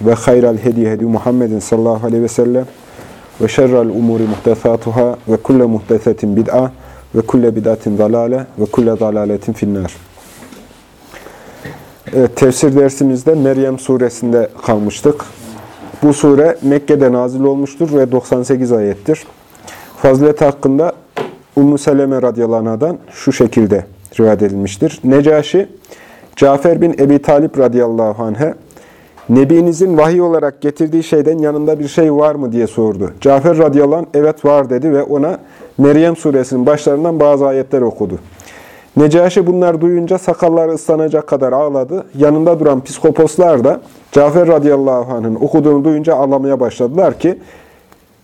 ve hayral hediye hedi Muhammedin sallallahu aleyhi ve sellem ve şerrel umuri muhtesatuhâ ve kulle muhtesetin bid'a ve kulle bid'atin zalale ve kulle zalaletin finnar. Evet, tefsir dersimizde Meryem suresinde kalmıştık. Bu sure Mekke'de nazil olmuştur ve 98 ayettir. Fazilet hakkında Ummu Seleme radıyallahu şu şekilde rivayet edilmiştir. Necaşi, Cafer bin Ebi Talip radıyallahu anh'e Nebinizin vahiy olarak getirdiği şeyden yanında bir şey var mı diye sordu. Cafer radıyallahu anh, evet var dedi ve ona Meryem suresinin başlarından bazı ayetler okudu. Necaşi bunlar duyunca sakalları ıslanacak kadar ağladı. Yanında duran psikoposlar da Cafer radıyallahu anh'ın okuduğunu duyunca ağlamaya başladılar ki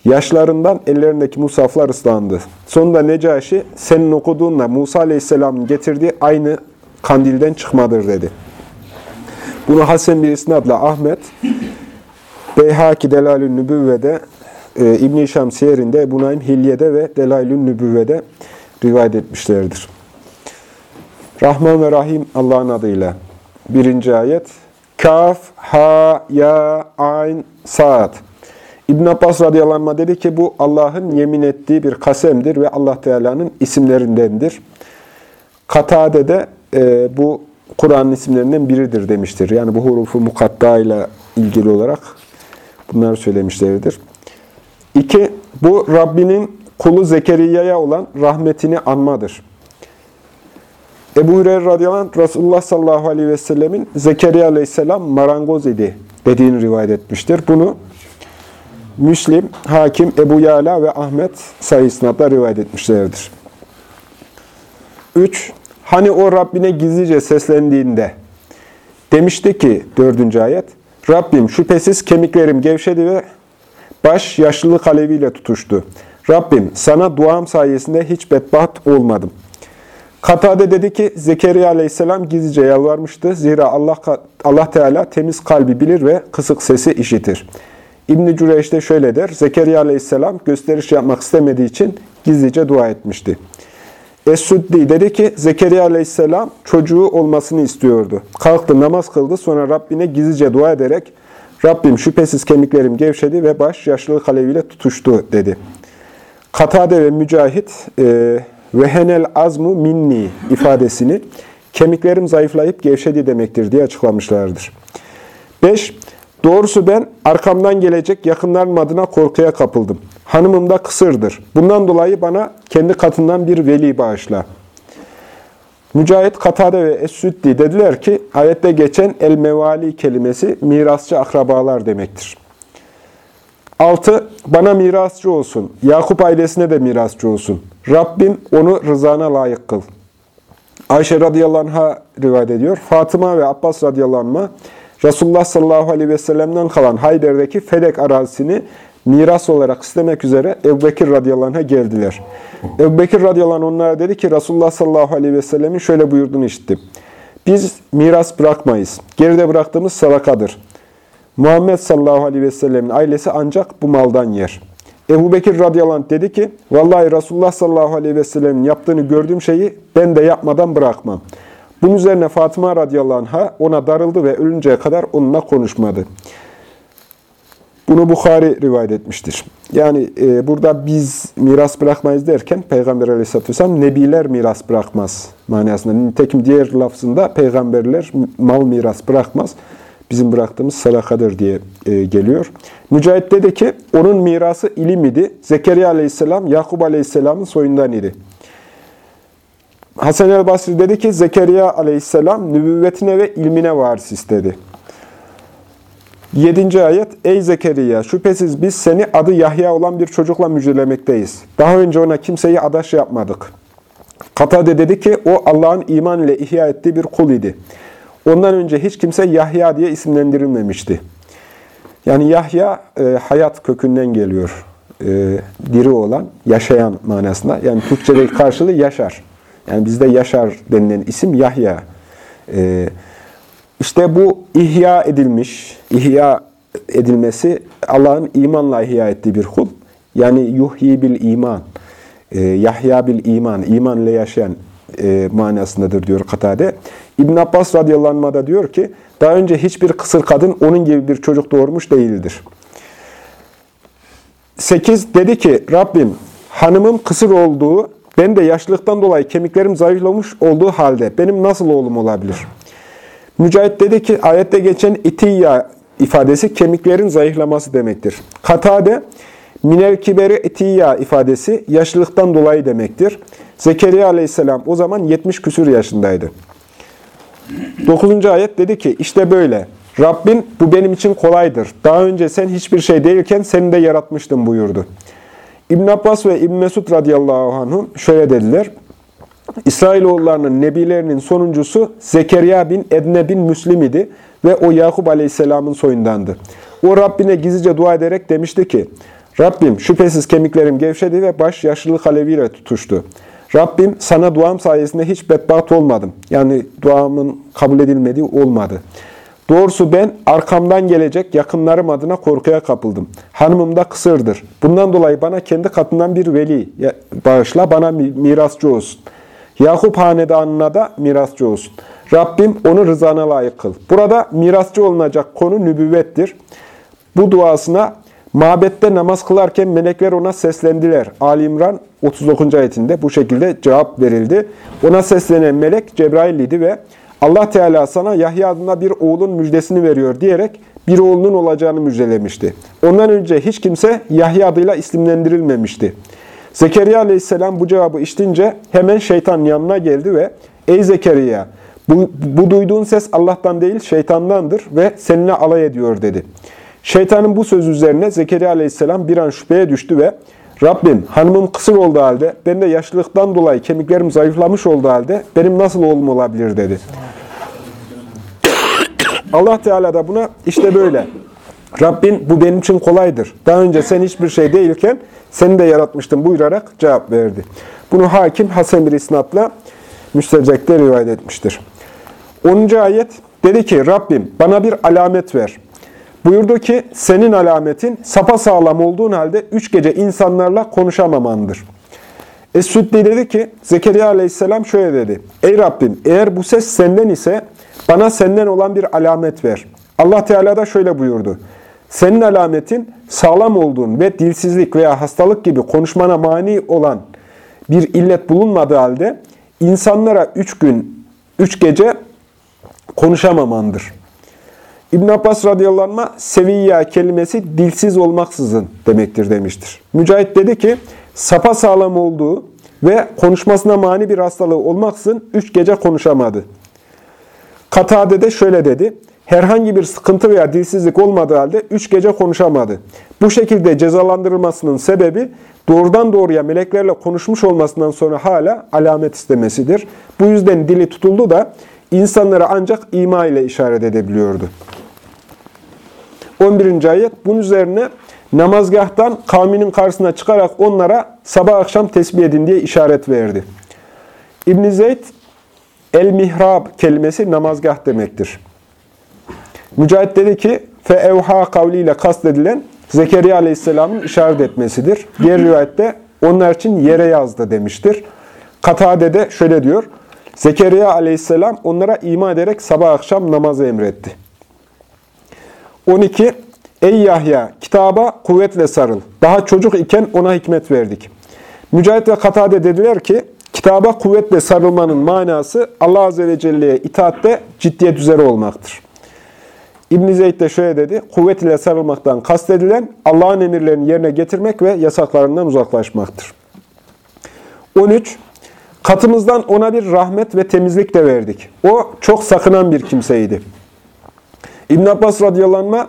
yaşlarından ellerindeki musaflar ıslandı. Sonunda Necaşi senin okuduğunla Musa aleyhisselamın getirdiği aynı kandilden çıkmadır dedi. Bunu Hasan bir isnadla Ahmet, Beyhaki Delalün Nübüvve'de, e, İbn-i Şam Siyer'inde, Ebu Naim Hilye'de ve Delalün Nübüvve'de rivayet etmişlerdir. Rahman ve Rahim Allah'ın adıyla. Birinci ayet. Kaf, ha, ya, ayn, saat. İbn Abbas radıyallahu dedi ki bu Allah'ın yemin ettiği bir kasemdir ve Allah Teala'nın isimlerindendir. Katade de e, bu Kur'an'ın isimlerinden biridir demiştir. Yani bu hurufu mukatta ile ilgili olarak bunları söylemişlerdir. İki, bu Rabbinin kulu Zekeriya'ya olan rahmetini anmadır. Ebu Hureyre radıyallahu anh, Resulullah sallallahu aleyhi ve sellemin Zekeriya aleyhisselam marangoz idi dediğini rivayet etmiştir. Bunu Müslim, Hakim, Ebu Yala ve Ahmet sayısında rivayet etmişlerdir. 3. Hani o Rabbine gizlice seslendiğinde demişti ki dördüncü ayet Rabbim şüphesiz kemiklerim gevşedi ve baş yaşlılık aleviyle tutuştu. Rabbim sana duam sayesinde hiç bedbaht olmadım. Katade dedi ki Zekeriya aleyhisselam gizlice yalvarmıştı. Zira Allah, Allah Teala temiz kalbi bilir ve kısık sesi işitir. İbn-i Cüreyş de şöyle der. Zekeriya aleyhisselam gösteriş yapmak istemediği için gizlice dua etmişti. Es-Suddi dedi ki Zekeriya aleyhisselam çocuğu olmasını istiyordu. Kalktı namaz kıldı sonra Rabbine gizlice dua ederek Rabbim şüphesiz kemiklerim gevşedi ve baş yaşlılık aleviyle tutuştu dedi. Katade ve Mücahit e, vehenel azmu minni ifadesini kemiklerim zayıflayıp gevşedi demektir diye açıklamışlardır. 5. Doğrusu ben arkamdan gelecek yakınlarım adına korkuya kapıldım. Hanımım da kısırdır. Bundan dolayı bana kendi katından bir veli bağışla. Mücahit, Katade ve Es-Süddi dediler ki, ayette geçen el-mevali kelimesi mirasçı akrabalar demektir. 6. Bana mirasçı olsun. Yakup ailesine de mirasçı olsun. Rabbim onu rızana layık kıl. Ayşe radıyallahu anh'a rivayet ediyor. Fatıma ve Abbas radıyallahu anh'a Resulullah sallallahu aleyhi ve sellem'den kalan Hayder'deki Fedek arazisini miras olarak istemek üzere Ebu Bekir radıyallahu anh'a geldiler. Ebu Bekir radıyallahu anh onlara dedi ki Resulullah sallallahu aleyhi ve sellemin şöyle buyurduğunu işittim. Biz miras bırakmayız. Geride bıraktığımız sadakadır. Muhammed sallallahu aleyhi ve sellemin ailesi ancak bu maldan yer. Ebu Bekir radıyallahu anh dedi ki, Vallahi Resulullah sallallahu aleyhi ve sellemin yaptığını gördüğüm şeyi ben de yapmadan bırakmam. Bunun üzerine Fatıma radıyallahu anh'a ona darıldı ve ölünceye kadar onunla konuşmadı. Bunu Bukhari rivayet etmiştir. Yani e, burada biz miras bırakmayız derken Peygamber aleyhisselatü vesselam nebiler miras bırakmaz manasında. Nitekim diğer lafzında peygamberler mal miras bırakmaz. Bizim bıraktığımız sadakadır diye e, geliyor. Mücahit dedi ki onun mirası ilim idi. Zekeriya aleyhisselam Yakup aleyhisselamın soyundan idi. Hasan el Basri dedi ki Zekeriya aleyhisselam nübüvvetine ve ilmine varis istedi. 7. ayet Ey Zekeriya şüphesiz biz seni adı Yahya olan bir çocukla müjdelemekteyiz. Daha önce ona kimseyi adaş yapmadık. Katade dedi ki o Allah'ın iman ile ihya ettiği bir kul idi. Ondan önce hiç kimse Yahya diye isimlendirilmemişti. Yani Yahya e, hayat kökünden geliyor. E, diri olan, yaşayan manasında. Yani Türkçedeki karşılığı yaşar. Yani bizde yaşar denilen isim Yahya. E, işte bu ihya edilmiş, ihya edilmesi Allah'ın imanla ihya ettiği bir kul. Yani yuhyi bil iman, e, Yahya bil iman, iman ile yaşayan e, manasındadır diyor Katade. İbn Abbas radıyallahu anh da diyor ki, daha önce hiçbir kısır kadın onun gibi bir çocuk doğurmuş değildir. 8 dedi ki, Rabbim hanımım kısır olduğu, ben de yaşlılıktan dolayı kemiklerim zayıflamış olduğu halde benim nasıl oğlum olabilir? Mücahit dedi ki, ayette geçen itiyya ifadesi kemiklerin zayıflaması demektir. Katade, minel kiberi itiyya ifadesi yaşlılıktan dolayı demektir. Zekeriya aleyhisselam o zaman 70 küsür yaşındaydı. 9. ayet dedi ki, işte böyle. Rabbin bu benim için kolaydır. Daha önce sen hiçbir şey değilken seni de yaratmıştım buyurdu. İbn Abbas ve İbn Mesud radıyallahu anhum şöyle dediler. İsrailoğullarının nebilerinin sonuncusu Zekeriya bin Edne bin Müslim idi ve o Yakup aleyhisselamın soyundandı. O Rabbine gizlice dua ederek demişti ki, Rabbim şüphesiz kemiklerim gevşedi ve baş yaşlılık aleviyle tutuştu. Rabbim sana duam sayesinde hiç bedbaht olmadım. Yani duamın kabul edilmediği olmadı. Doğrusu ben arkamdan gelecek yakınlarım adına korkuya kapıldım. Hanımım da kısırdır. Bundan dolayı bana kendi katından bir veli bağışla, bana mirasçı olsun. Yakup hanedanına da mirasçı olsun. Rabbim onu rızana layık kıl. Burada mirasçı olunacak konu nübüvvettir. Bu duasına mabette namaz kılarken melekler ona seslendiler. Ali İmran 39. ayetinde bu şekilde cevap verildi. Ona seslenen melek Cebrail idi ve Allah Teala sana Yahya adında bir oğlun müjdesini veriyor diyerek bir oğlunun olacağını müjdelemişti. Ondan önce hiç kimse Yahya adıyla isimlendirilmemişti. Zekeriya aleyhisselam bu cevabı işitince hemen şeytan yanına geldi ve Ey Zekeriya bu, bu duyduğun ses Allah'tan değil şeytandandır ve seninle alay ediyor dedi. Şeytanın bu söz üzerine Zekeriya aleyhisselam bir an şüpheye düştü ve Rabbim hanımım kısır olduğu halde ben de yaşlılıktan dolayı kemiklerim zayıflamış olduğu halde benim nasıl oğlum olabilir dedi. Allah Teala da buna işte böyle. Rabbin bu benim için kolaydır. Daha önce sen hiçbir şey değilken seni de yaratmıştım buyurarak cevap verdi. Bunu hakim Hasan bir isnatla müstecekte rivayet etmiştir. 10. ayet dedi ki Rabbim bana bir alamet ver. Buyurdu ki senin alametin sapa sağlam olduğun halde üç gece insanlarla konuşamamandır. Es-Süddi dedi ki Zekeriya aleyhisselam şöyle dedi. Ey Rabbim eğer bu ses senden ise bana senden olan bir alamet ver. Allah Teala da şöyle buyurdu. Senin alametin sağlam olduğun ve dilsizlik veya hastalık gibi konuşmana mani olan bir illet bulunmadığı halde insanlara üç gün, üç gece konuşamamandır. İbn Abbas radıyallahu anh seviyya kelimesi dilsiz olmaksızın demektir demiştir. Mücahit dedi ki sapa sağlam olduğu ve konuşmasına mani bir hastalığı olmaksızın üç gece konuşamadı. Katade de şöyle dedi. Herhangi bir sıkıntı veya dilsizlik olmadığı halde üç gece konuşamadı. Bu şekilde cezalandırılmasının sebebi doğrudan doğruya meleklerle konuşmuş olmasından sonra hala alamet istemesidir. Bu yüzden dili tutuldu da insanlara ancak ima ile işaret edebiliyordu. 11. ayet bunun üzerine namazgahtan kavminin karşısına çıkarak onlara sabah akşam tesbih edin diye işaret verdi. İbn Zeyd el-mihrab kelimesi namazgah demektir. Mücahit dedi ki fe evha kavliyle kastedilen Zekeriya Aleyhisselam'ın işaret etmesidir. Diğer rivayette onlar için yere yazdı demiştir. Katade de şöyle diyor. Zekeriya Aleyhisselam onlara iman ederek sabah akşam namazı emretti. 12. Ey Yahya! Kitaba kuvvetle sarıl. Daha çocuk iken ona hikmet verdik. Mücahit ve Katade dediler ki, kitaba kuvvetle sarılmanın manası Allah Azze ve Celle'ye itaatte ciddiyet üzere olmaktır. İbn Zeyd de şöyle dedi, kuvvet ile sarılmaktan kastedilen Allah'ın emirlerini yerine getirmek ve yasaklarından uzaklaşmaktır. 13. Katımızdan ona bir rahmet ve temizlik de verdik. O çok sakınan bir kimseydi. İbn Abbas radıyallahu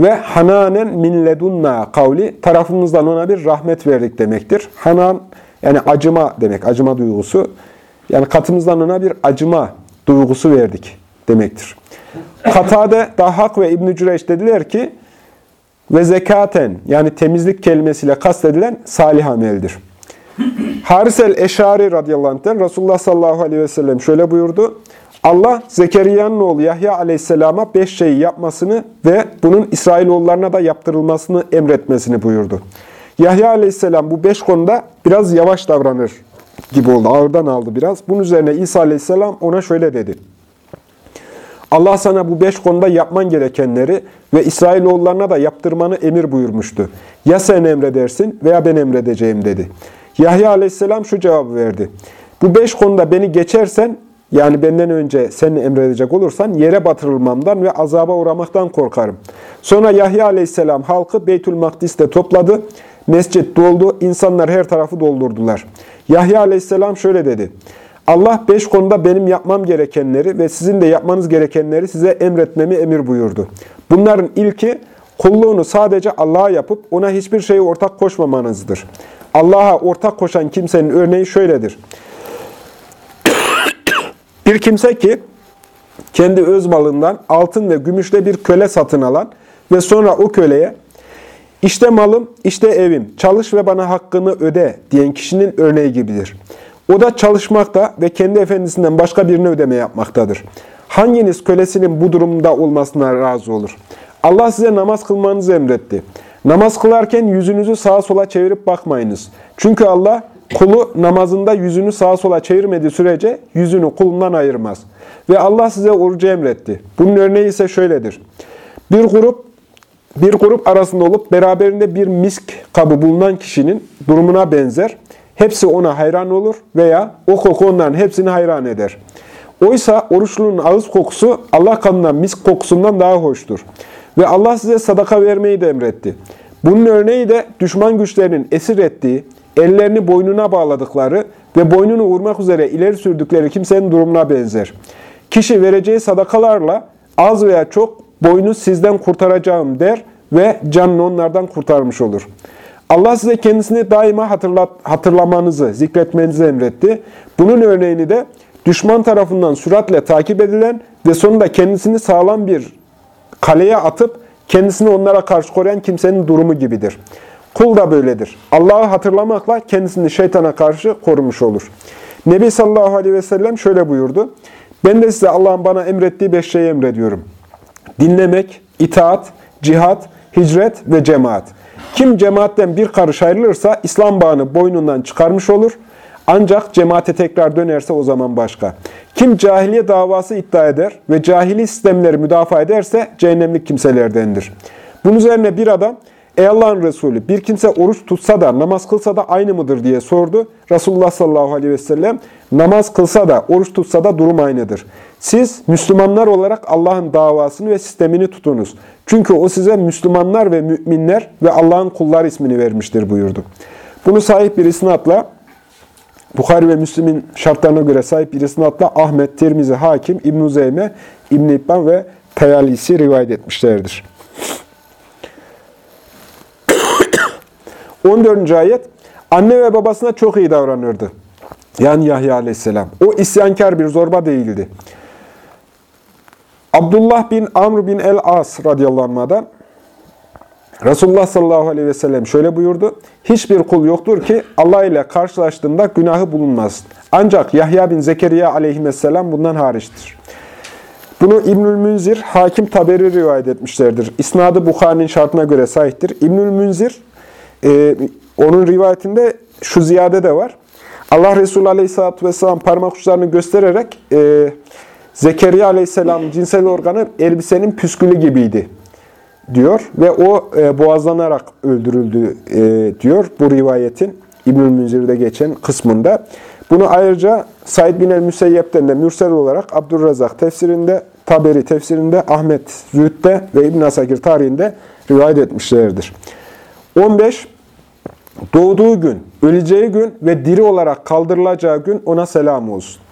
ve hananen min ledunna kavli tarafımızdan ona bir rahmet verdik demektir. Hanan yani acıma demek, acıma duygusu. Yani katımızdan ona bir acıma duygusu verdik demektir. Katade, Dahak ve İbn-i Cüreyş dediler ki, ve zekaten yani temizlik kelimesiyle kastedilen salih ameldir. Haris el-Eşari radıyallahu anh'ten Resulullah sallallahu aleyhi ve sellem şöyle buyurdu. Allah Zekeriya'nın oğlu Yahya aleyhisselama beş şeyi yapmasını ve bunun İsrailoğullarına da yaptırılmasını emretmesini buyurdu. Yahya aleyhisselam bu beş konuda biraz yavaş davranır gibi oldu. Ağırdan aldı biraz. Bunun üzerine İsa aleyhisselam ona şöyle dedi. Allah sana bu beş konuda yapman gerekenleri ve İsrailoğullarına da yaptırmanı emir buyurmuştu. Ya sen emredersin veya ben emredeceğim dedi. Yahya aleyhisselam şu cevabı verdi. Bu beş konuda beni geçersen, yani benden önce seni emredecek olursan yere batırılmamdan ve azaba uğramaktan korkarım. Sonra Yahya aleyhisselam halkı Beytül Makdis'te topladı. Mescit doldu, insanlar her tarafı doldurdular. Yahya aleyhisselam şöyle dedi. Allah beş konuda benim yapmam gerekenleri ve sizin de yapmanız gerekenleri size emretmemi emir buyurdu. Bunların ilki kulluğunu sadece Allah'a yapıp ona hiçbir şeyi ortak koşmamanızdır. Allah'a ortak koşan kimsenin örneği şöyledir. bir kimse ki kendi öz malından altın ve gümüşle bir köle satın alan ve sonra o köleye işte malım, işte evim, çalış ve bana hakkını öde diyen kişinin örneği gibidir. O da çalışmakta ve kendi efendisinden başka birine ödeme yapmaktadır. Hanginiz kölesinin bu durumda olmasına razı olur? Allah size namaz kılmanızı emretti. Namaz kılarken yüzünüzü sağa sola çevirip bakmayınız. Çünkü Allah kulu namazında yüzünü sağa sola çevirmediği sürece yüzünü kulundan ayırmaz. Ve Allah size orucu emretti. Bunun örneği ise şöyledir. Bir grup bir grup arasında olup beraberinde bir misk kabı bulunan kişinin durumuna benzer. Hepsi ona hayran olur veya o koku onların hepsini hayran eder. Oysa oruçlunun ağız kokusu Allah kanından misk kokusundan daha hoştur. Ve Allah size sadaka vermeyi de emretti. Bunun örneği de düşman güçlerinin esir ettiği, ellerini boynuna bağladıkları ve boynunu vurmak üzere ileri sürdükleri kimsenin durumuna benzer. Kişi vereceği sadakalarla az veya çok boynu sizden kurtaracağım der ve canını onlardan kurtarmış olur. Allah size kendisini daima hatırlat, hatırlamanızı, zikretmenizi emretti. Bunun örneğini de düşman tarafından süratle takip edilen ve sonunda kendisini sağlam bir kaleye atıp kendisini onlara karşı koruyan kimsenin durumu gibidir. Kul da böyledir. Allah'ı hatırlamakla kendisini şeytana karşı korumuş olur. Nebi sallallahu aleyhi ve sellem şöyle buyurdu. Ben de size Allah'ın bana emrettiği beş şeyi emrediyorum. Dinlemek, itaat, cihat, hicret ve cemaat. Kim cemaatten bir karış ayrılırsa İslam bağını boynundan çıkarmış olur. Ancak cemaate tekrar dönerse o zaman başka. Kim cahiliye davası iddia eder ve cahili sistemleri müdafaa ederse cehennemlik kimselerdendir. Bunun üzerine bir adam, ey Allah'ın Resulü bir kimse oruç tutsa da namaz kılsa da aynı mıdır diye sordu. Resulullah sallallahu aleyhi ve sellem namaz kılsa da oruç tutsa da durum aynıdır. Siz Müslümanlar olarak Allah'ın davasını ve sistemini tutunuz. Çünkü o size Müslümanlar ve müminler ve Allah'ın kullar ismini vermiştir buyurdu. Bunu sahip bir isnatla Bukhari ve Müslim'in şartlarına göre sahip bir isnatla Ahmet, Tirmizi, Hakim, İbn-i Zeyme, ibn İbban ve Tayalisi rivayet etmişlerdir. 14. ayet Anne ve babasına çok iyi davranırdı. Yani Yahya aleyhisselam. O isyankar bir zorba değildi. Abdullah bin Amr bin el-As radıyallahu anh'dan Resulullah sallallahu aleyhi ve sellem şöyle buyurdu. Hiçbir kul yoktur ki Allah ile karşılaştığında günahı bulunmaz. Ancak Yahya bin Zekeriya aleyhisselam bundan hariçtir. Bunu İbnül Münzir, Hakim Taberi rivayet etmişlerdir. İsnadı Bukhari'nin şartına göre sahiptir. İbnül Münzir, e, onun rivayetinde şu ziyade de var. Allah Resulü aleyhisselatü vesselam parmak uçlarını göstererek e, Zekeriya aleyhisselam cinsel organı elbisenin püskülü gibiydi diyor ve o e, boğazlanarak öldürüldü e, diyor bu rivayetin İbnül Münzir'de geçen kısmında. Bunu ayrıca Said bin el-Müseyyep'ten de mürsel olarak Abdurrazak tefsirinde, Taberi tefsirinde, Ahmet Zühd'de ve İbn Asakir tarihinde rivayet etmişlerdir. 15. Doğduğu gün, öleceği gün ve diri olarak kaldırılacağı gün ona selam olsun.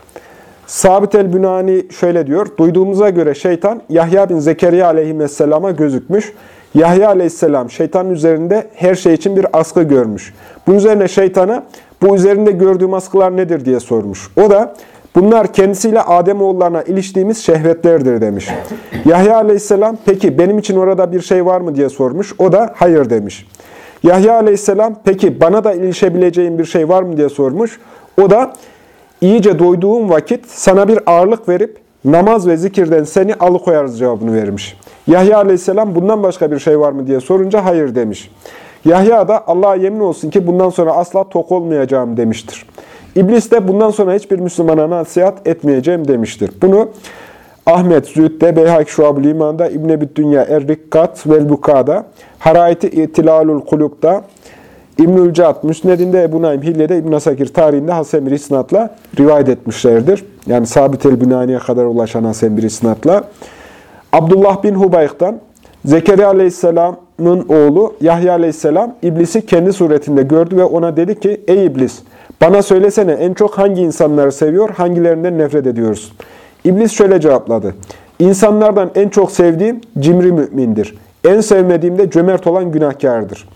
Sabit el-Bünani şöyle diyor. Duyduğumuza göre şeytan Yahya bin Zekeriya aleyhisselama gözükmüş. Yahya aleyhisselam şeytanın üzerinde her şey için bir askı görmüş. Bunun üzerine şeytana bu üzerinde gördüğüm askılar nedir diye sormuş. O da Bunlar kendisiyle Ademoğullarına iliştiğimiz şehvetlerdir demiş. Yahya aleyhisselam peki benim için orada bir şey var mı diye sormuş. O da hayır demiş. Yahya aleyhisselam peki bana da ilişebileceğim bir şey var mı diye sormuş. O da iyice doyduğum vakit sana bir ağırlık verip namaz ve zikirden seni alıkoyarız cevabını vermiş. Yahya aleyhisselam bundan başka bir şey var mı diye sorunca hayır demiş. Yahya da Allah'a yemin olsun ki bundan sonra asla tok olmayacağım demiştir. İblis de bundan sonra hiçbir Müslümana nasihat etmeyeceğim demiştir. Bunu Ahmet Zühd'de, Beyhak Şuab-ı Liman'da, İbn-i Dünya Er-Rikkat vel Buka'da, Harayeti İtilalul Kuluk'ta, İbnül Cad, Müsned'inde Ebu Naim Hille'de, İbn Asakir tarihinde Hasan bir isnatla rivayet etmişlerdir. Yani Sabit el-Bünani'ye kadar ulaşan Hasan bir isnatla. Abdullah bin Hubayk'tan, Zekeriya Aleyhisselam'ın oğlu Yahya Aleyhisselam, iblisi kendi suretinde gördü ve ona dedi ki, Ey iblis! Bana söylesene en çok hangi insanları seviyor, hangilerinden nefret ediyorsun? İblis şöyle cevapladı. İnsanlardan en çok sevdiğim cimri mümindir. En sevmediğim de cömert olan günahkardır.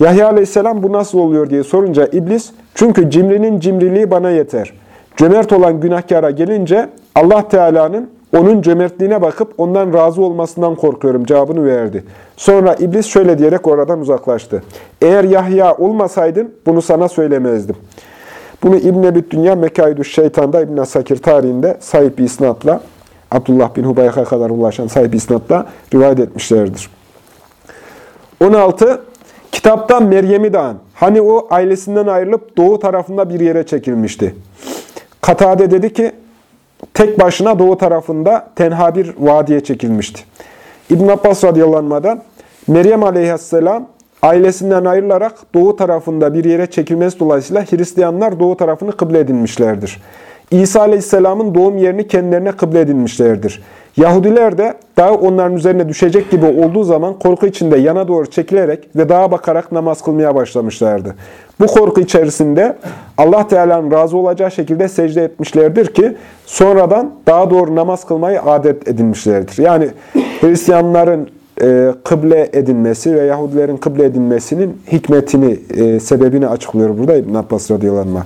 Yahya aleyhisselam bu nasıl oluyor diye sorunca iblis, çünkü cimrinin cimriliği bana yeter. Cömert olan günahkara gelince Allah Teala'nın onun cömertliğine bakıp ondan razı olmasından korkuyorum cevabını verdi. Sonra iblis şöyle diyerek oradan uzaklaştı. Eğer Yahya olmasaydın bunu sana söylemezdim. Bunu İbn Ebi Dünya Mekaidü Şeytan'da İbn Sakir tarihinde sahip bir isnatla Abdullah bin Hubayk'a kadar ulaşan sahip isnatla rivayet etmişlerdir. 16. Kitaptan Meryem'i de Hani o ailesinden ayrılıp doğu tarafında bir yere çekilmişti. Katade dedi ki, tek başına doğu tarafında tenha bir vadiye çekilmişti. İbn Abbas radıyallahu Meryem aleyhisselam ailesinden ayrılarak doğu tarafında bir yere çekilmesi dolayısıyla Hristiyanlar doğu tarafını kıble edinmişlerdir. İsa aleyhisselamın doğum yerini kendilerine kıble edinmişlerdir. Yahudiler de dağ onların üzerine düşecek gibi olduğu zaman korku içinde yana doğru çekilerek ve dağa bakarak namaz kılmaya başlamışlardı. Bu korku içerisinde Allah Teala'nın razı olacağı şekilde secde etmişlerdir ki sonradan dağa doğru namaz kılmayı adet edinmişlerdir. Yani Hristiyanların e, kıble edinmesi ve Yahudilerin kıble edinmesinin hikmetini, e, sebebini açıklıyor burada İbn Abbas radıyallahu.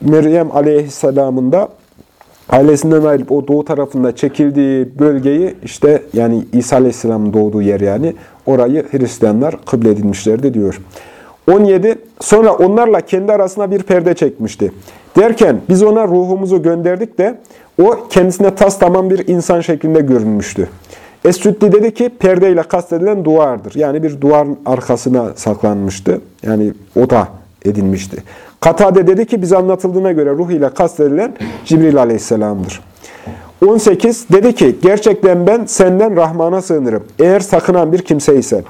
Meryem aleyhisselamın da ailesinden ayrılıp o doğu tarafında çekildiği bölgeyi işte yani İsa aleyhisselamın doğduğu yer yani orayı Hristiyanlar kıble edinmişlerdi diyor. 17. Sonra onlarla kendi arasına bir perde çekmişti. Derken biz ona ruhumuzu gönderdik de o kendisine tas tamam bir insan şeklinde görünmüştü. Es-Süddi dedi ki perdeyle kastedilen duvardır. Yani bir duvarın arkasına saklanmıştı. Yani o da edinmişti. Katade dedi ki biz anlatıldığına göre ruh ile kastedilen Cibril aleyhisselamdır. 18 dedi ki gerçekten ben senden Rahman'a sığınırım. Eğer sakınan bir kimseysen.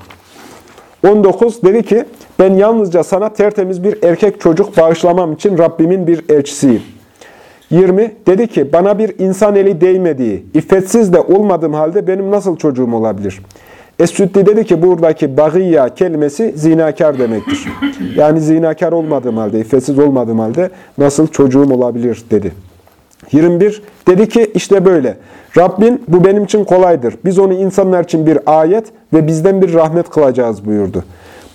19 dedi ki ben yalnızca sana tertemiz bir erkek çocuk bağışlamam için Rabbimin bir elçisiyim. 20 dedi ki bana bir insan eli değmediği, iffetsiz de olmadığım halde benim nasıl çocuğum olabilir? Es-Süddi dedi ki buradaki bagiyya kelimesi zinakar demektir. Yani zinakar olmadığım halde, iffetsiz olmadığım halde nasıl çocuğum olabilir dedi. 21 dedi ki işte böyle. Rabbin bu benim için kolaydır. Biz onu insanlar için bir ayet ve bizden bir rahmet kılacağız buyurdu.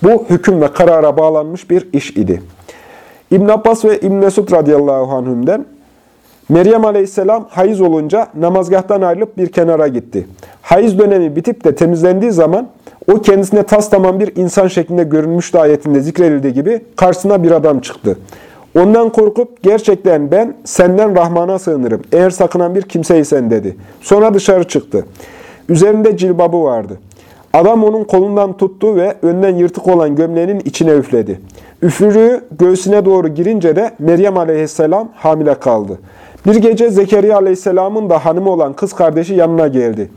Bu hüküm ve karara bağlanmış bir iş idi. İbn Abbas ve İbn Mesud radıyallahu anhümden Meryem aleyhisselam hayız olunca namazgahtan ayrılıp bir kenara gitti. Hayız dönemi bitip de temizlendiği zaman o kendisine tas tamam bir insan şeklinde görünmüştü ayetinde zikredildiği gibi karşısına bir adam çıktı. Ondan korkup gerçekten ben senden Rahman'a sığınırım. Eğer sakınan bir kimseysen dedi. Sonra dışarı çıktı. Üzerinde cilbabı vardı. Adam onun kolundan tuttu ve önden yırtık olan gömleğinin içine üfledi. Üfürüğü göğsüne doğru girince de Meryem aleyhisselam hamile kaldı. Bir gece Zekeriya aleyhisselamın da hanımı olan kız kardeşi yanına geldi.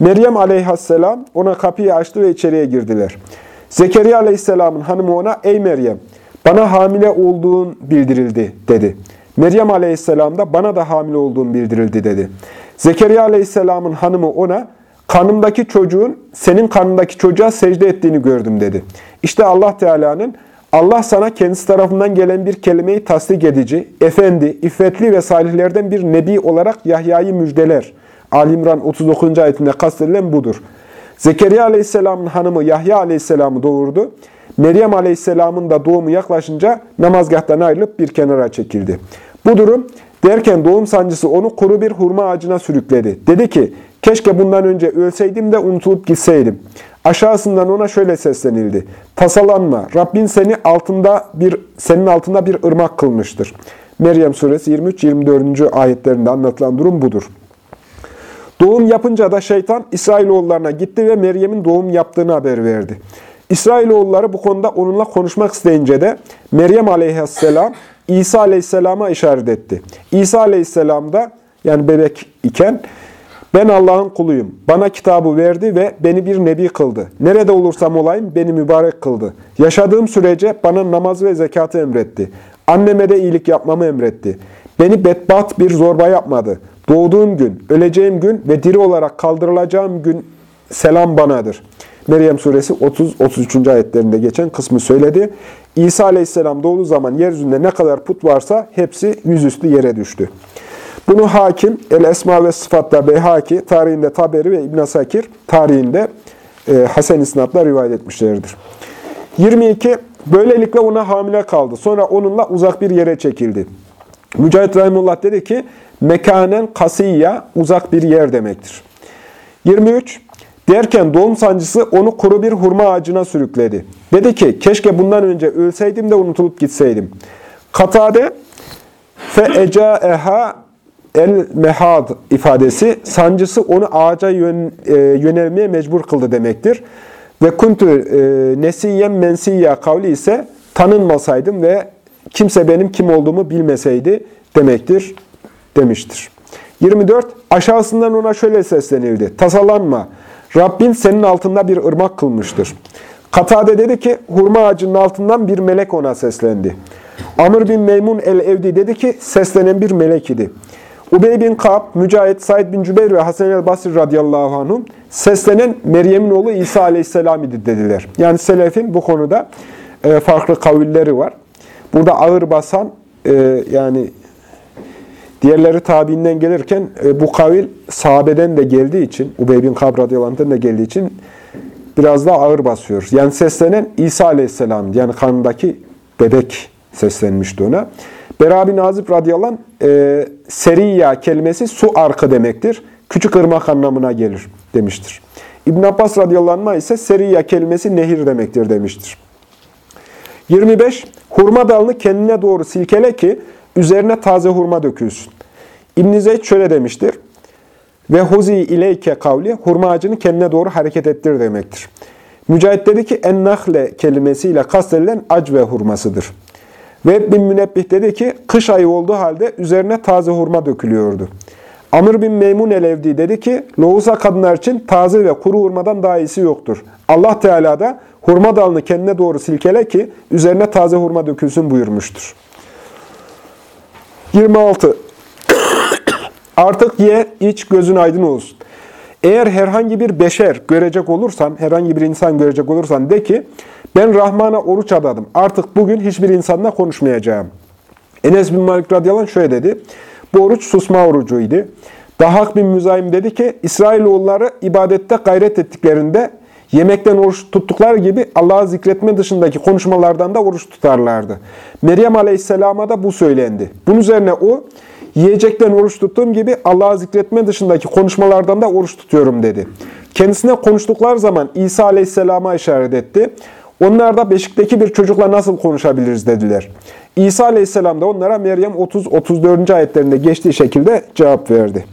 Meryem aleyhisselam ona kapıyı açtı ve içeriye girdiler. Zekeriya aleyhisselamın hanımı ona, ey Meryem, bana hamile olduğun bildirildi dedi. Meryem aleyhisselam da bana da hamile olduğun bildirildi dedi. Zekeriya aleyhisselamın hanımı ona, kanımdaki çocuğun senin kanındaki çocuğa secde ettiğini gördüm dedi. İşte Allah Teala'nın Allah sana kendisi tarafından gelen bir kelimeyi tasdik edici, efendi, iffetli ve salihlerden bir nebi olarak Yahya'yı müjdeler. Ali İmran 39. ayetinde kastedilen budur. Zekeriya Aleyhisselam'ın hanımı Yahya Aleyhisselam'ı doğurdu. Meryem Aleyhisselam'ın da doğumu yaklaşınca namazgahtan ayrılıp bir kenara çekildi. Bu durum derken doğum sancısı onu kuru bir hurma ağacına sürükledi. Dedi ki, keşke bundan önce ölseydim de unutulup gitseydim. Aşağısından ona şöyle seslenildi. Tasalanma, Rabbin seni altında bir senin altında bir ırmak kılmıştır. Meryem suresi 23-24. ayetlerinde anlatılan durum budur. Doğum yapınca da şeytan İsrailoğullarına gitti ve Meryem'in doğum yaptığını haber verdi. İsrailoğulları bu konuda onunla konuşmak isteyince de Meryem aleyhisselam İsa aleyhisselama işaret etti. İsa aleyhisselam da yani bebek iken ben Allah'ın kuluyum. Bana kitabı verdi ve beni bir nebi kıldı. Nerede olursam olayım beni mübarek kıldı. Yaşadığım sürece bana namaz ve zekatı emretti. Anneme de iyilik yapmamı emretti. Beni bedbaht bir zorba yapmadı. Doğduğum gün, öleceğim gün ve diri olarak kaldırılacağım gün selam banadır. Meryem suresi 30-33. ayetlerinde geçen kısmı söyledi. İsa aleyhisselam doğduğu zaman yeryüzünde ne kadar put varsa hepsi yüzüstü yere düştü. Bunu hakim, El Esma ve Sıfat'ta Beyhaki, tarihinde Taberi ve İbn Sakir, tarihinde e, Hasen İsnat'la rivayet etmişlerdir. 22. Böylelikle ona hamile kaldı. Sonra onunla uzak bir yere çekildi. Mücahit Rahimullah dedi ki, mekanen kasiyya, uzak bir yer demektir. 23. Derken doğum sancısı onu kuru bir hurma ağacına sürükledi. Dedi ki, keşke bundan önce ölseydim de unutulup gitseydim. Katade, fe ecaeha el mehad ifadesi, sancısı onu ağaca yön, e, yönelmeye mecbur kıldı demektir. Ve kuntu e, nesiyen mensiyya kavli ise tanınmasaydım ve kimse benim kim olduğumu bilmeseydi demektir demiştir. 24. Aşağısından ona şöyle seslenildi. Tasalanma. Rabbin senin altında bir ırmak kılmıştır. Katade dedi ki, hurma ağacının altından bir melek ona seslendi. Amr bin Meymun el-Evdi dedi ki, seslenen bir melek idi. Ubey bin Kab, Mücahit, Said bin Cübeyr ve Hasan el-Basri radıyallahu anhum seslenen Meryem'in oğlu İsa aleyhisselam idi dediler. Yani Selef'in bu konuda e, farklı kavilleri var. Burada ağır basan e, yani diğerleri tabiinden gelirken e, bu kavil sahabeden de geldiği için, Ubey bin Kab radıyallahu da geldiği için biraz daha ağır basıyor. Yani seslenen İsa aleyhisselam yani kanındaki bebek seslenmişti ona. Berabi Nazip radıyallahu e, Seriya kelimesi su arkı demektir. Küçük ırmak anlamına gelir demiştir. İbn Abbas radıyallahu ise Seriya kelimesi nehir demektir demiştir. 25. Hurma dalını kendine doğru silkele ki üzerine taze hurma dökülsün. İbn Zeyd şöyle demiştir. Ve huzi ileyke kavli hurma ağacını kendine doğru hareket ettir demektir. Mücahit dedi ki en nahle kelimesiyle kastedilen acve hurmasıdır. Ve bin Münebbih dedi ki, kış ayı olduğu halde üzerine taze hurma dökülüyordu. Amr bin Meymun el-Evdi dedi ki, lohusa kadınlar için taze ve kuru hurmadan daha iyisi yoktur. Allah Teala da hurma dalını kendine doğru silkele ki üzerine taze hurma dökülsün buyurmuştur. 26. Artık ye, iç, gözün aydın olsun. Eğer herhangi bir beşer görecek olursan, herhangi bir insan görecek olursan de ki, ben Rahman'a oruç adadım. Artık bugün hiçbir insanla konuşmayacağım. Enes bin Malik radıyallahu anh şöyle dedi. Bu oruç susma orucuydu. Dahak bin Müzayim dedi ki, İsrailoğulları ibadette gayret ettiklerinde yemekten oruç tuttukları gibi Allah'ı zikretme dışındaki konuşmalardan da oruç tutarlardı. Meryem aleyhisselama da bu söylendi. Bunun üzerine o, yiyecekten oruç tuttuğum gibi Allah'ı zikretme dışındaki konuşmalardan da oruç tutuyorum dedi. Kendisine konuştukları zaman İsa aleyhisselama işaret etti. Onlar da beşikteki bir çocukla nasıl konuşabiliriz dediler. İsa aleyhisselam da onlara Meryem 30-34. ayetlerinde geçtiği şekilde cevap verdi.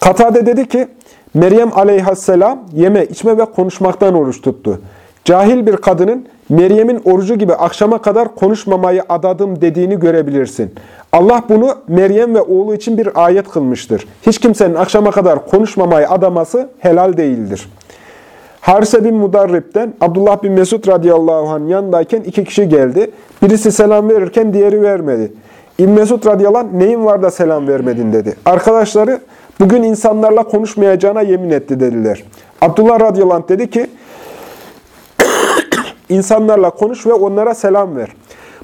Katade dedi ki, Meryem aleyhisselam yeme, içme ve konuşmaktan oruç tuttu. Cahil bir kadının Meryem'in orucu gibi akşama kadar konuşmamayı adadım dediğini görebilirsin. Allah bunu Meryem ve oğlu için bir ayet kılmıştır. Hiç kimsenin akşama kadar konuşmamayı adaması helal değildir. Harise bin Mudarrib'den Abdullah bin Mesud radıyallahu anh yanındayken iki kişi geldi. Birisi selam verirken diğeri vermedi. İbn Mesud radıyallahu anh neyin var da selam vermedin dedi. Arkadaşları bugün insanlarla konuşmayacağına yemin etti dediler. Abdullah radıyallahu anh dedi ki insanlarla konuş ve onlara selam ver.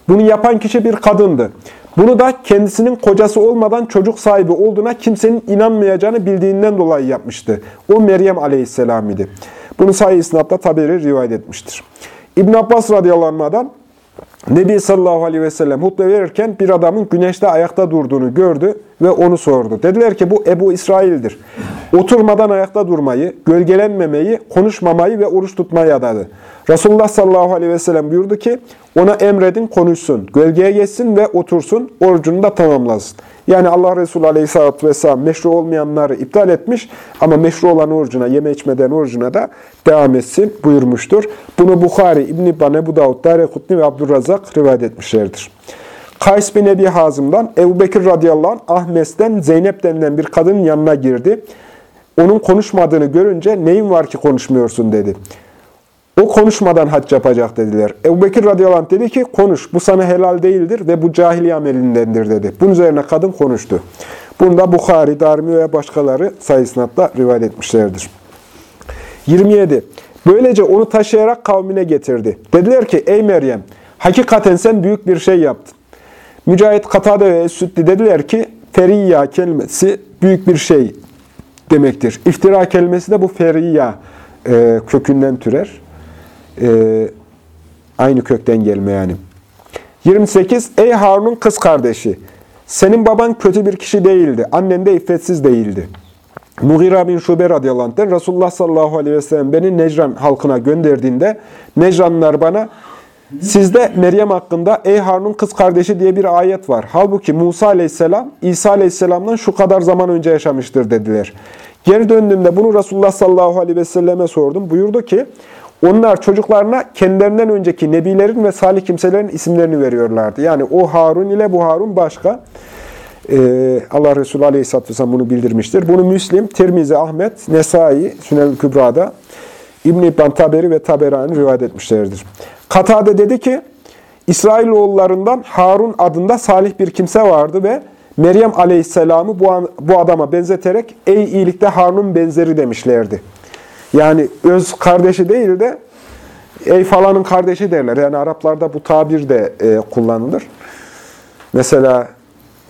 Bunu yapan kişi bir kadındı. Bunu da kendisinin kocası olmadan çocuk sahibi olduğuna kimsenin inanmayacağını bildiğinden dolayı yapmıştı. O Meryem aleyhisselam idi. Bunu sayı isnatla Taberi rivayet etmiştir. İbn Abbas radıyallahu anh'dan Nebi sallallahu aleyhi ve sellem hutbe verirken bir adamın güneşte ayakta durduğunu gördü ve onu sordu. Dediler ki bu Ebu İsrail'dir. Oturmadan ayakta durmayı, gölgelenmemeyi, konuşmamayı ve oruç tutmayı adadı. Resulullah sallallahu aleyhi ve sellem buyurdu ki ona emredin konuşsun, gölgeye geçsin ve otursun, orucunu da tamamlasın. Yani Allah Resulü Aleyhisselatü Vesselam meşru olmayanları iptal etmiş ama meşru olan orucuna, yeme içmeden orucuna da devam etsin buyurmuştur. Bunu Bukhari, İbn-i İbban, Ebu Davud, Darekutni ve Abdurrazak rivayet etmişlerdir. Kays bin Ebi Hazım'dan Ebu Bekir radıyallahu anh Ahmes'ten Zeynep denilen bir kadının yanına girdi. Onun konuşmadığını görünce neyin var ki konuşmuyorsun dedi. O konuşmadan hac yapacak dediler. Ebu Bekir radıyallahu anh dedi ki konuş bu sana helal değildir ve bu cahiliye amelindendir dedi. Bunun üzerine kadın konuştu. Bunda Bukhari, Darmi ve başkaları sayısınatla rivayet etmişlerdir. 27. Böylece onu taşıyarak kavmine getirdi. Dediler ki ey Meryem hakikaten sen büyük bir şey yaptın. Mücahit Katade ve Süddi dediler ki feriyya kelimesi büyük bir şey demektir. İftira kelimesi de bu feriyya e, kökünden türer. E, aynı kökten gelme yani. 28. Ey Harun'un kız kardeşi! Senin baban kötü bir kişi değildi. Annen de iffetsiz değildi. Mughira bin Şube radıyallahu anh'ten Resulullah sallallahu aleyhi ve sellem beni Necran halkına gönderdiğinde Necranlılar bana sizde Meryem hakkında ey Harun'un kız kardeşi diye bir ayet var. Halbuki Musa aleyhisselam İsa aleyhisselamdan şu kadar zaman önce yaşamıştır dediler. Geri döndüğümde bunu Resulullah sallallahu aleyhi ve selleme sordum. Buyurdu ki onlar çocuklarına kendilerinden önceki nebilerin ve salih kimselerin isimlerini veriyorlardı. Yani o Harun ile bu Harun başka. Ee, Allah Resulü Aleyhisselatü Vesselam bunu bildirmiştir. Bunu Müslim, Tirmizi, Ahmet, Nesai, Sünel Kübra'da, İbn-i İbban Taberi ve Taberani rivayet etmişlerdir. Katade dedi ki, İsrailoğullarından Harun adında salih bir kimse vardı ve Meryem Aleyhisselam'ı bu, bu adama benzeterek ey iyilikte Harun'un benzeri demişlerdi. Yani öz kardeşi değil de ey falanın kardeşi derler. Yani Araplarda bu tabir de e, kullanılır. Mesela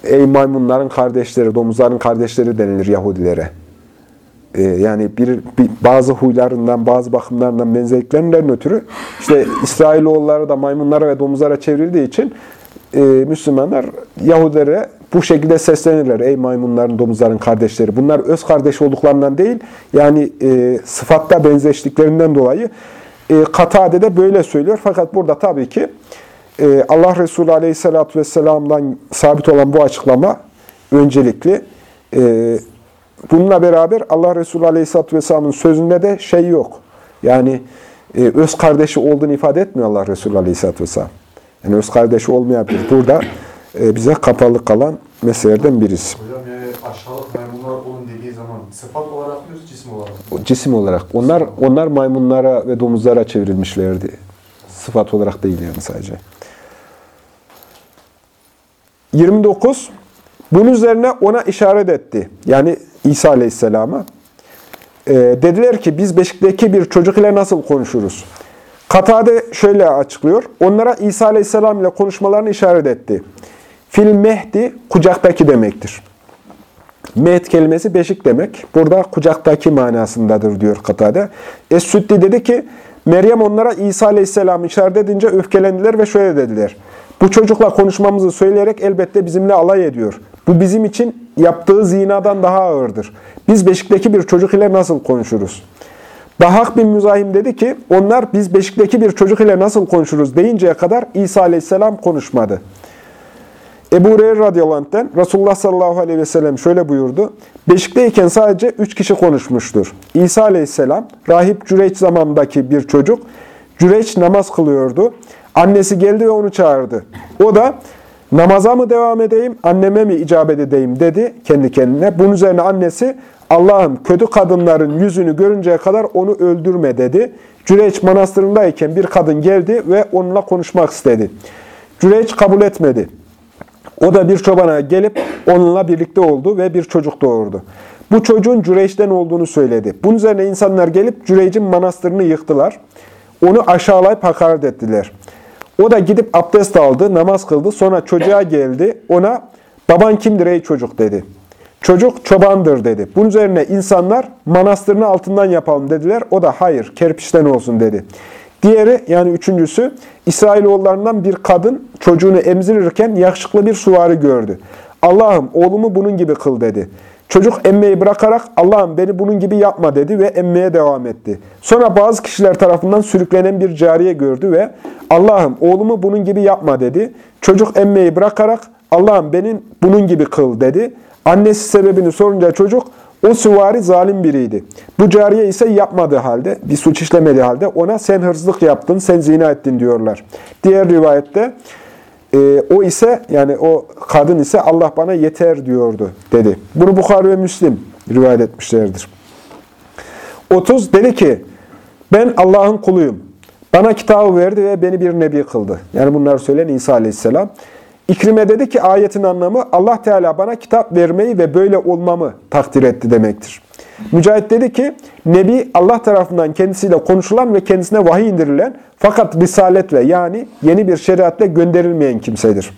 ey maymunların kardeşleri, domuzların kardeşleri denilir Yahudilere. E, yani bir, bir bazı huylarından, bazı bakımlarından benzerliklerinden ötürü işte İsrailoğulları da maymunlara ve domuzlara çevrildiği için e, Müslümanlar Yahudilere bu şekilde seslenirler. Ey maymunların, domuzların kardeşleri. Bunlar öz kardeş olduklarından değil, yani e, sıfatta benzeştiklerinden dolayı e, Katade de böyle söylüyor. Fakat burada tabii ki e, Allah Resulü Aleyhisselatü Vesselam'dan sabit olan bu açıklama öncelikli. E, bununla beraber Allah Resulü Aleyhisselatü Vesselam'ın sözünde de şey yok. Yani e, öz kardeşi olduğunu ifade etmiyor Allah Resulü Aleyhisselatü Vesselam. Yani öz kardeşi olmayabilir. Burada e, bize kapalı kalan meselelerden birisi. Hocam yani aşağılık maymunlar olun dediği zaman sıfat olarak mı cisim olarak mı? Cisim olarak. Onlar onlar maymunlara ve domuzlara çevrilmişlerdi. Sıfat olarak değil yani sadece. 29. Bunun üzerine ona işaret etti. Yani İsa Aleyhisselam'a. Ee, dediler ki biz Beşik'teki bir çocuk ile nasıl konuşuruz? Katade şöyle açıklıyor. Onlara İsa Aleyhisselam ile konuşmalarını işaret etti. Fil mehdi kucaktaki demektir. Mehd kelimesi beşik demek. Burada kucaktaki manasındadır diyor Katade. Es-Süddi dedi ki Meryem onlara İsa Aleyhisselam'ı işaret edince öfkelendiler ve şöyle dediler. Bu çocukla konuşmamızı söyleyerek elbette bizimle alay ediyor. Bu bizim için yaptığı zinadan daha ağırdır. Biz Beşik'teki bir çocuk ile nasıl konuşuruz? Dahak bin Müzahim dedi ki, onlar biz Beşik'teki bir çocuk ile nasıl konuşuruz deyinceye kadar İsa aleyhisselam konuşmadı. Ebu Hureyre radıyallahu anh'ten Resulullah sallallahu aleyhi ve sellem şöyle buyurdu. Beşikteyken sadece üç kişi konuşmuştur. İsa aleyhisselam, rahip Cüreç zamanındaki bir çocuk. Cüreç namaz kılıyordu. Annesi geldi ve onu çağırdı. O da namaza mı devam edeyim, anneme mi icabet edeyim dedi kendi kendine. Bunun üzerine annesi Allah'ım kötü kadınların yüzünü görünceye kadar onu öldürme dedi. Cüreç manastırındayken bir kadın geldi ve onunla konuşmak istedi. Cüreç kabul etmedi. O da bir çobana gelip onunla birlikte oldu ve bir çocuk doğurdu. Bu çocuğun Cüreyç'ten olduğunu söyledi. Bunun üzerine insanlar gelip Cüreyç'in manastırını yıktılar. Onu aşağılayıp hakaret ettiler. O da gidip abdest aldı, namaz kıldı. Sonra çocuğa geldi. Ona baban kimdir ey çocuk dedi. Çocuk çobandır dedi. Bunun üzerine insanlar manastırını altından yapalım dediler. O da hayır kerpiçten olsun dedi. Diğeri yani üçüncüsü İsrailoğullarından bir kadın çocuğunu emzirirken yakışıklı bir suvari gördü. Allah'ım oğlumu bunun gibi kıl dedi. Çocuk emmeyi bırakarak Allah'ım beni bunun gibi yapma dedi ve emmeye devam etti. Sonra bazı kişiler tarafından sürüklenen bir cariye gördü ve Allah'ım oğlumu bunun gibi yapma dedi. Çocuk emmeyi bırakarak Allah'ım benim bunun gibi kıl dedi. Annesi sebebini sorunca çocuk o süvari zalim biriydi. Bu cariye ise yapmadığı halde, bir suç işlemediği halde ona sen hırsızlık yaptın, sen zina ettin diyorlar. Diğer rivayette e, o ise yani o kadın ise Allah bana yeter diyordu dedi. Bunu Bukhari ve Müslim rivayet etmişlerdir. 30 dedi ki ben Allah'ın kuluyum. Bana kitabı verdi ve beni bir nebi kıldı. Yani bunları söyleyen İsa Aleyhisselam. İkrime dedi ki ayetin anlamı Allah Teala bana kitap vermeyi ve böyle olmamı takdir etti demektir. Mücahit dedi ki Nebi Allah tarafından kendisiyle konuşulan ve kendisine vahiy indirilen fakat risaletle yani yeni bir şeriatle gönderilmeyen kimsedir.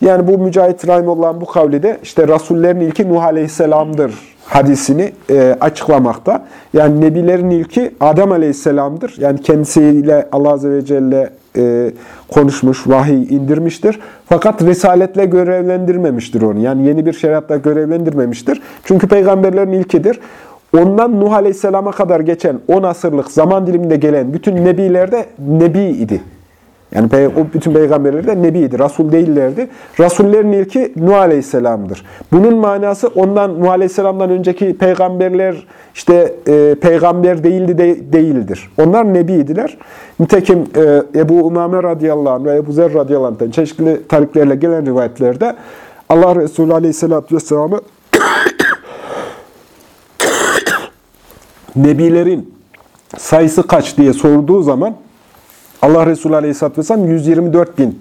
Yani bu Mücahit Rahimullah'ın bu kavli de işte Rasullerin ilki Nuh Aleyhisselam'dır hadisini e, açıklamakta. Yani Nebilerin ilki Adem Aleyhisselam'dır. Yani kendisiyle Allah Azze ve Celle e, konuşmuş, vahiy indirmiştir. Fakat risaletle görevlendirmemiştir onu. Yani yeni bir şeriatla görevlendirmemiştir. Çünkü peygamberlerin ilkidir. Ondan Nuh Aleyhisselam'a kadar geçen 10 asırlık zaman diliminde gelen bütün nebiler de nebi idi. Yani o bütün peygamberler de nebiydi, Rasul değillerdi. Rasullerin ilki Nuh Aleyhisselam'dır. Bunun manası ondan Nuh Aleyhisselam'dan önceki peygamberler işte e, peygamber değildi de, değildir. Onlar nebiydiler. Nitekim e, Ebu Umame radıyallahu anh ve Ebu Zer radıyallahu anh'tan çeşitli tariklerle gelen rivayetlerde Allah Resulü Aleyhisselatü Vesselam'ı nebilerin sayısı kaç diye sorduğu zaman Allah Resulü Aleyhisselatü Vesselam 124 bin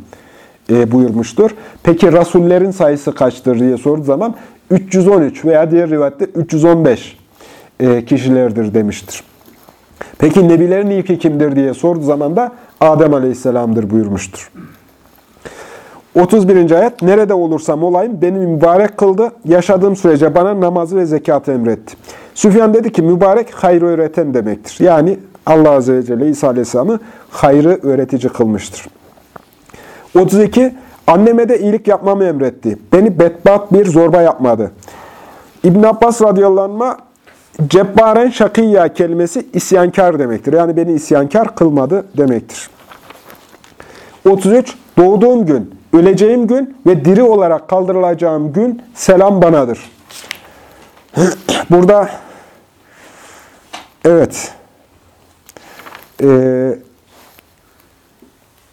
e, buyurmuştur. Peki Rasullerin sayısı kaçtır diye sorduğu zaman 313 veya diğer rivayette 315 e, kişilerdir demiştir. Peki Nebilerin ilki kimdir diye sorduğu zaman da Adem Aleyhisselam'dır buyurmuştur. 31. ayet, nerede olursam olayım beni mübarek kıldı, yaşadığım sürece bana namazı ve zekatı emretti. Süfyan dedi ki, mübarek hayrı öğreten demektir. Yani Allah Azze ve Celle İsa Aleyhisselam'ı hayrı öğretici kılmıştır. 32. Anneme de iyilik yapmamı emretti. Beni bedbat bir zorba yapmadı. İbn Abbas radıyallahu anh, Cebbaren şakiyya kelimesi isyankar demektir. Yani beni isyankar kılmadı demektir. 33. Doğduğum gün, öleceğim gün ve diri olarak kaldırılacağım gün selam banadır. Burada evet e,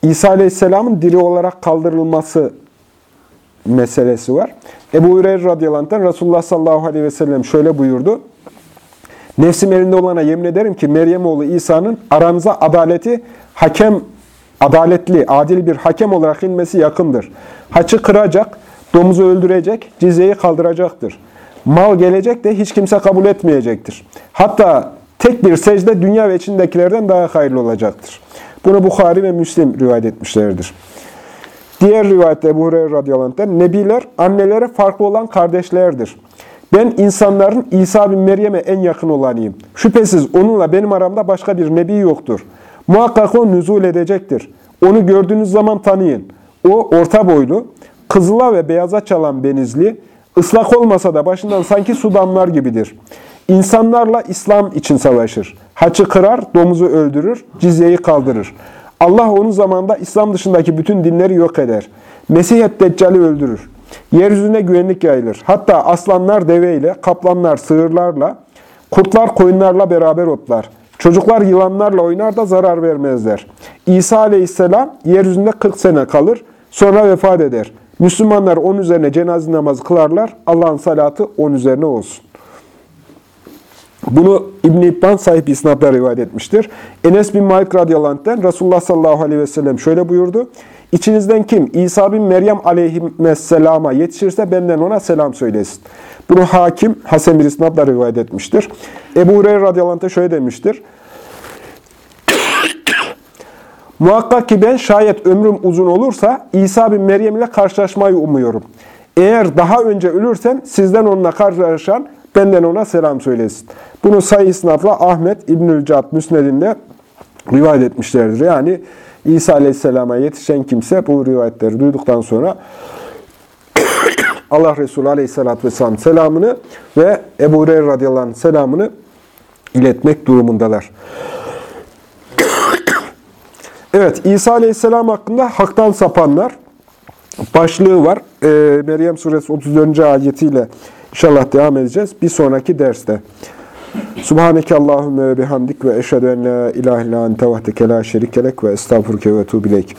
İsa Aleyhisselam'ın diri olarak kaldırılması meselesi var. Ebu Hureyre radıyallahu Resulullah sallallahu aleyhi ve sellem şöyle buyurdu. Nefsim elinde olana yemin ederim ki Meryem oğlu İsa'nın aranıza adaleti hakem, adaletli, adil bir hakem olarak inmesi yakındır. Haçı kıracak, domuzu öldürecek, cizyeyi kaldıracaktır. Mal gelecek de hiç kimse kabul etmeyecektir. Hatta tek bir secde dünya ve içindekilerden daha hayırlı olacaktır. Bunu Bukhari ve Müslim rivayet etmişlerdir. Diğer rivayette Ebu Hureyre radıyallahu anh'ten, Nebiler annelere farklı olan kardeşlerdir. Ben insanların İsa bin Meryem'e en yakın olanıyım. Şüphesiz onunla benim aramda başka bir nebi yoktur. Muhakkak o nüzul edecektir. Onu gördüğünüz zaman tanıyın. O orta boylu, kızıla ve beyaza çalan benizli, ıslak olmasa da başından sanki su damlar gibidir. İnsanlarla İslam için savaşır. Haçı kırar, domuzu öldürür, cizyeyi kaldırır. Allah onun zamanında İslam dışındaki bütün dinleri yok eder. Mesih Deccal'i öldürür. Yeryüzüne güvenlik yayılır. Hatta aslanlar deveyle, kaplanlar sığırlarla, kurtlar koyunlarla beraber otlar. Çocuklar yılanlarla oynar da zarar vermezler. İsa aleyhisselam yeryüzünde 40 sene kalır, sonra vefat eder. Müslümanlar onun üzerine cenaze namazı kılarlar. Allah'ın salatı onun üzerine olsun. Bunu İbn-i İbban sahip isnatla rivayet etmiştir. Enes bin Malik radıyallahu anh'ten Resulullah sallallahu aleyhi ve sellem şöyle buyurdu. İçinizden kim İsa bin Meryem aleyhisselama yetişirse benden ona selam söylesin. Bunu hakim Hasan bir isnatla rivayet etmiştir. Ebu Hureyre radıyallahu anh şöyle demiştir. Muhakkak ki ben şayet ömrüm uzun olursa İsa bin Meryem ile karşılaşmayı umuyorum. Eğer daha önce ölürsen sizden onunla karşılaşan benden ona selam söylesin. Bunu sayı isnatla Ahmet İbnül Cad Müsned'inde rivayet etmişlerdir. Yani İsa Aleyhisselam'a yetişen kimse bu rivayetleri duyduktan sonra Allah Resulü Aleyhisselatü Vesselam selamını ve Ebu Hureyre radıyallahu anh selamını iletmek durumundalar. Evet, İsa Aleyhisselam hakkında haktan sapanlar başlığı var. Ee, Meryem Suresi 34. ayetiyle inşallah devam edeceğiz. Bir sonraki derste. Subhaneke Allahümme ve bihamdik ve eşhedü en la ilahe illa ente vahdeke la şerikelek ve estağfurke ve tuğbileyk.